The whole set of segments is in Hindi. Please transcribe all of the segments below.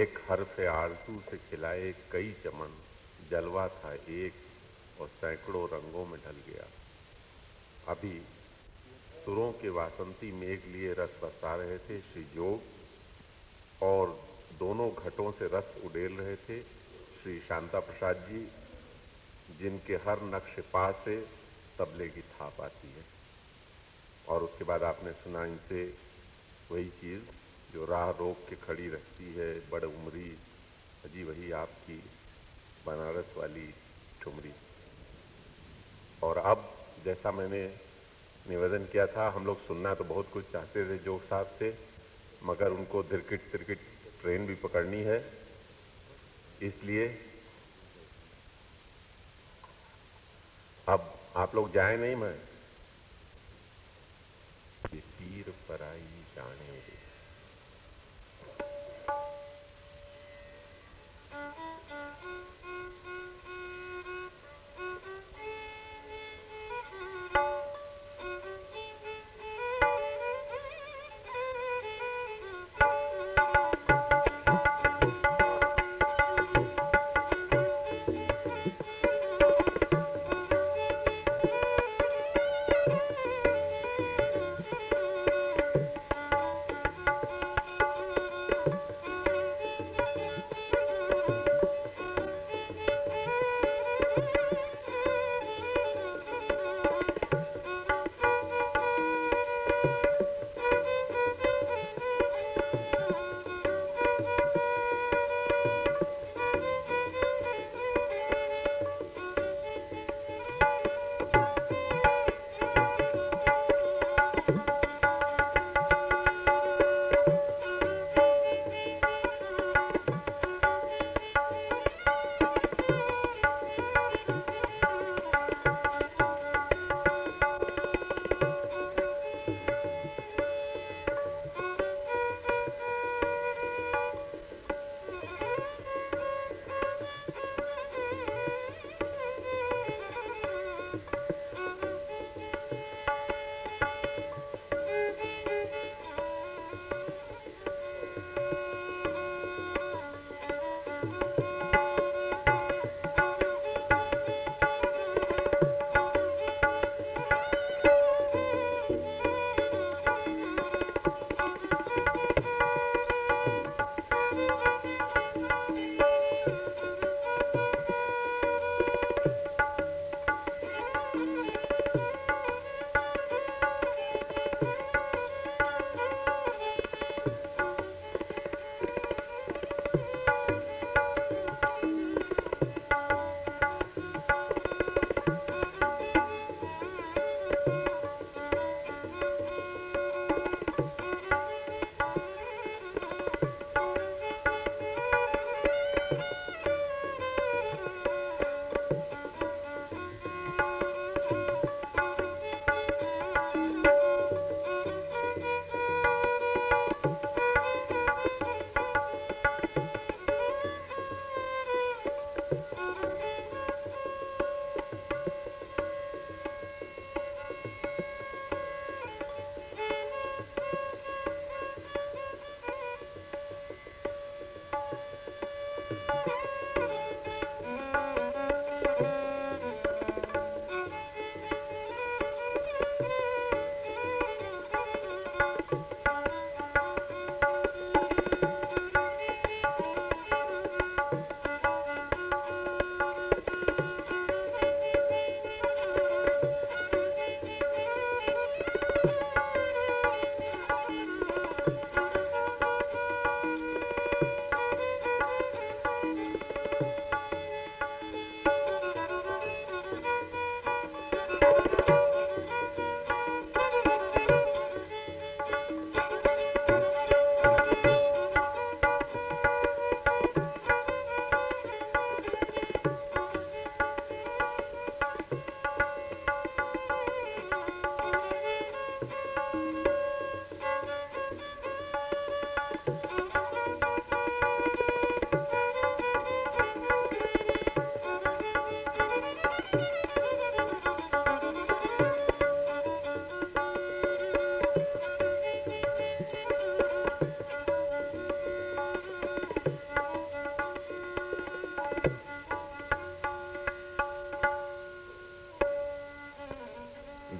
एक हर्फ आरज़ू से खिलाए कई चमन, जलवा था एक और सैकड़ों रंगों में ढल गया। अभी सुरों के वासंती मेघ लिए रस बरसा रहे थे श्री जोग और दोनों घटों से रस उडेल रहे थे श्री शांता प्रसाद जी, जिनके हर नक्श पा से तबले की थाप आती है। और उसके बाद आपने सुना इनसे वही चीज़। जो राह रोक के खड़ी रहती है, बड़ उमरी, अजी वही आपकी बनारस वाली ठुमरी। और अब जैसा मैंने निवेदन किया था, हम लोग सुनना तो बहुत कुछ चाहते थे जोग साहब से, मगर उनको धिरकिट तिरकिट ट्रेन भी पकड़नी है। इसलिए अब आप लोग जाए नहीं मैं? पीर पराई जाने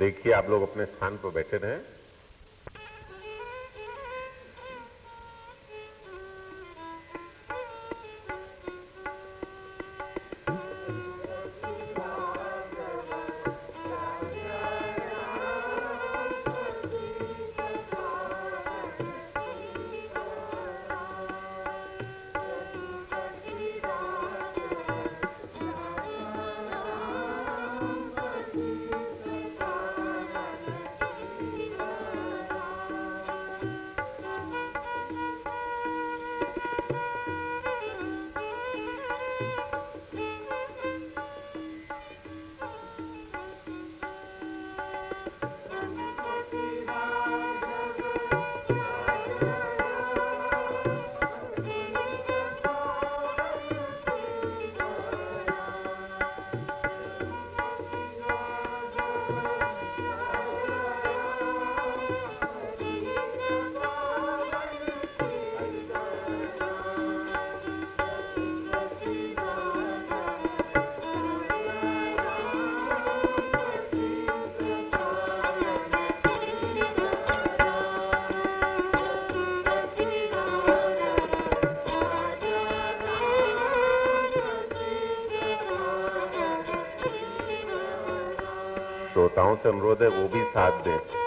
देखिए आप लोग अपने स्थान पर बैठे रहें। से अनुरोध है वो भी साथ दें